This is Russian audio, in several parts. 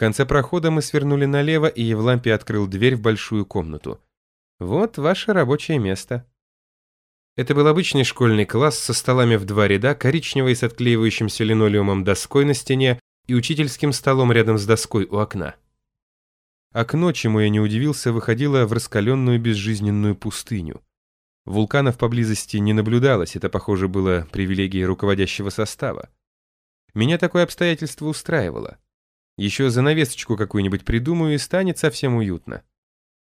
конце прохода мы свернули налево, и Евлампий открыл дверь в большую комнату. «Вот ваше рабочее место». Это был обычный школьный класс со столами в два ряда, коричневой с отклеивающимся линолеумом доской на стене и учительским столом рядом с доской у окна. Окно, чему я не удивился, выходило в раскаленную безжизненную пустыню. Вулканов поблизости не наблюдалось, это, похоже, было привилегией руководящего состава. Меня такое обстоятельство устраивало. Еще занавесочку какую-нибудь придумаю, и станет совсем уютно.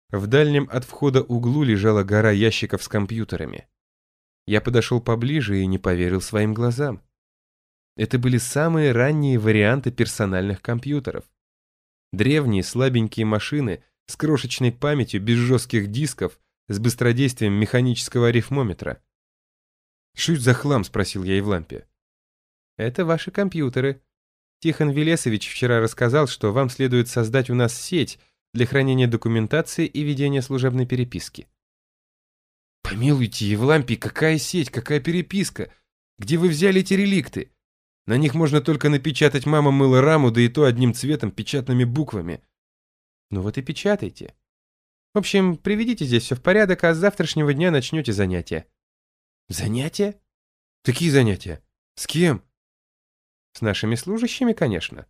В дальнем от входа углу лежала гора ящиков с компьютерами. Я подошел поближе и не поверил своим глазам. Это были самые ранние варианты персональных компьютеров. Древние слабенькие машины с крошечной памятью, без жестких дисков, с быстродействием механического арифмометра. «Что это за хлам?» – спросил я Евлампия. «Это ваши компьютеры. Тихон Велесович вчера рассказал, что вам следует создать у нас сеть для хранения документации и ведения служебной переписки». «Помилуйте, Евлампий, какая сеть, какая переписка? Где вы взяли эти реликты? На них можно только напечатать «Мама мыла раму», да и то одним цветом, печатными буквами». «Ну вот и печатайте. В общем, приведите здесь все в порядок, а с завтрашнего дня начнете занятия». «Занятия? Какие занятия? С кем?» «С нашими служащими, конечно.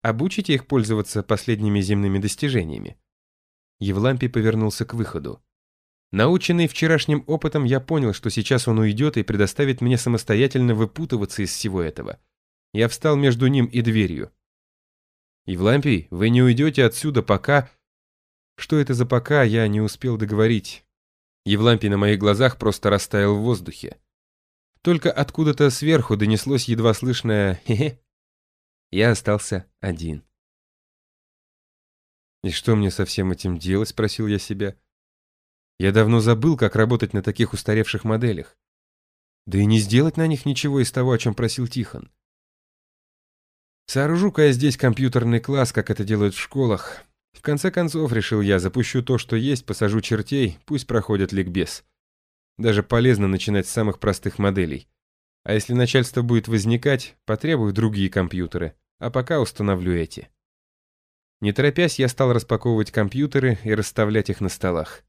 Обучите их пользоваться последними земными достижениями». Евлампий повернулся к выходу. Наученный вчерашним опытом, я понял, что сейчас он уйдет и предоставит мне самостоятельно выпутываться из всего этого. Я встал между ним и дверью. «Евлампий, вы не уйдете отсюда, пока...» Что это за пока, я не успел договорить. Евлампий на моих глазах просто растаял в воздухе. Только откуда-то сверху донеслось едва слышное «хе-хе». Я остался один. «И что мне со всем этим делать?» — спросил я себя. Я давно забыл, как работать на таких устаревших моделях. Да и не сделать на них ничего из того, о чем просил Тихон. Сооружу-ка я здесь компьютерный класс, как это делают в школах. В конце концов, решил я, запущу то, что есть, посажу чертей, пусть проходят ликбез. Даже полезно начинать с самых простых моделей. А если начальство будет возникать, потребую другие компьютеры, а пока установлю эти. Не торопясь, я стал распаковывать компьютеры и расставлять их на столах.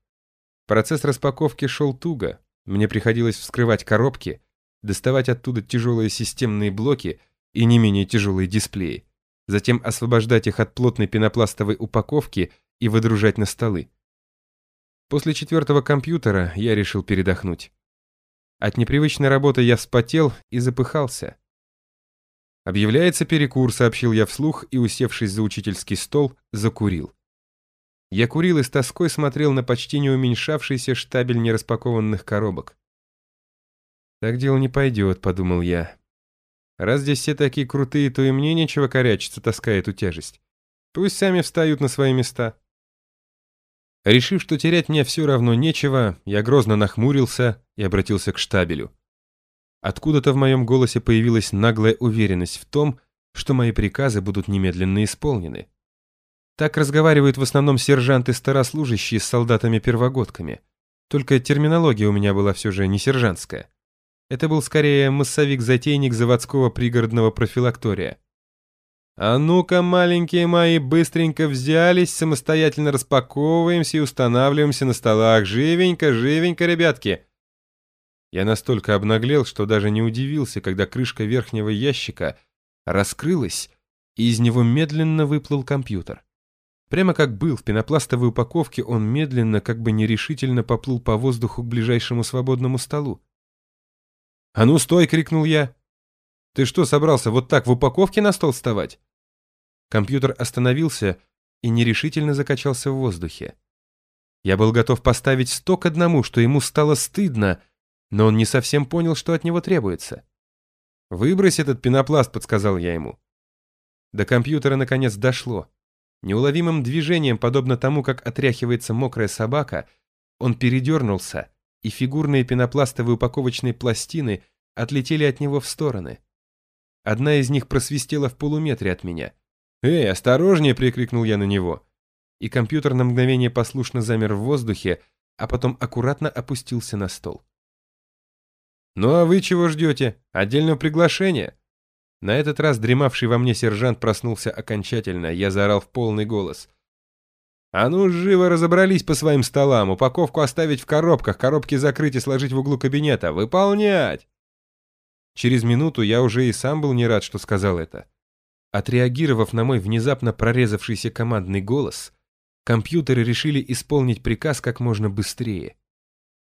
Процесс распаковки шел туго. Мне приходилось вскрывать коробки, доставать оттуда тяжелые системные блоки и не менее тяжелые дисплеи, затем освобождать их от плотной пенопластовой упаковки и выдружать на столы. После четвертого компьютера я решил передохнуть. От непривычной работы я вспотел и запыхался. «Объявляется перекур», — сообщил я вслух и, усевшись за учительский стол, закурил. Я курил и с тоской смотрел на почти не уменьшавшийся штабель нераспакованных коробок. «Так дело не пойдет», — подумал я. «Раз здесь все такие крутые, то и мне нечего корячиться, таская эту тяжесть. Пусть сами встают на свои места». Решив, что терять мне все равно нечего, я грозно нахмурился и обратился к штабелю. Откуда-то в моем голосе появилась наглая уверенность в том, что мои приказы будут немедленно исполнены. Так разговаривают в основном сержанты-старослужащие с солдатами-первогодками. Только терминология у меня была все же не сержантская. Это был скорее массовик-затейник заводского пригородного профилактория. «А ну-ка, маленькие мои, быстренько взялись, самостоятельно распаковываемся и устанавливаемся на столах. Живенько, живенько, ребятки!» Я настолько обнаглел, что даже не удивился, когда крышка верхнего ящика раскрылась, и из него медленно выплыл компьютер. Прямо как был в пенопластовой упаковке, он медленно, как бы нерешительно поплыл по воздуху к ближайшему свободному столу. «А ну, стой!» — крикнул я. «Ты что, собрался вот так в упаковке на стол вставать?» Компьютер остановился и нерешительно закачался в воздухе. Я был готов поставить сто к одному, что ему стало стыдно, но он не совсем понял, что от него требуется. «Выбрось этот пенопласт», — подсказал я ему. До компьютера наконец дошло. Неуловимым движением, подобно тому, как отряхивается мокрая собака, он передернулся, и фигурные пенопластовые упаковочные пластины отлетели от него в стороны. Одна из них просвистела в полуметре от меня. «Эй, осторожнее!» — прикрикнул я на него. И компьютер на мгновение послушно замер в воздухе, а потом аккуратно опустился на стол. «Ну а вы чего ждете? Отдельного приглашения?» На этот раз дремавший во мне сержант проснулся окончательно, я заорал в полный голос. «А ну, живо разобрались по своим столам, упаковку оставить в коробках, коробки закрыть и сложить в углу кабинета. Выполнять!» Через минуту я уже и сам был не рад, что сказал это. Отреагировав на мой внезапно прорезавшийся командный голос, компьютеры решили исполнить приказ как можно быстрее.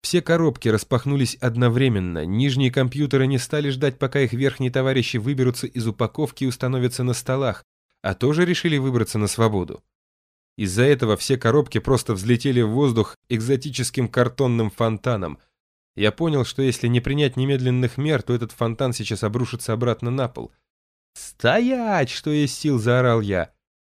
Все коробки распахнулись одновременно, нижние компьютеры не стали ждать, пока их верхние товарищи выберутся из упаковки и установятся на столах, а тоже решили выбраться на свободу. Из-за этого все коробки просто взлетели в воздух экзотическим картонным фонтаном. Я понял, что если не принять немедленных мер, то этот фонтан сейчас обрушится обратно на пол. «Стоять!» — что есть сил, заорал я.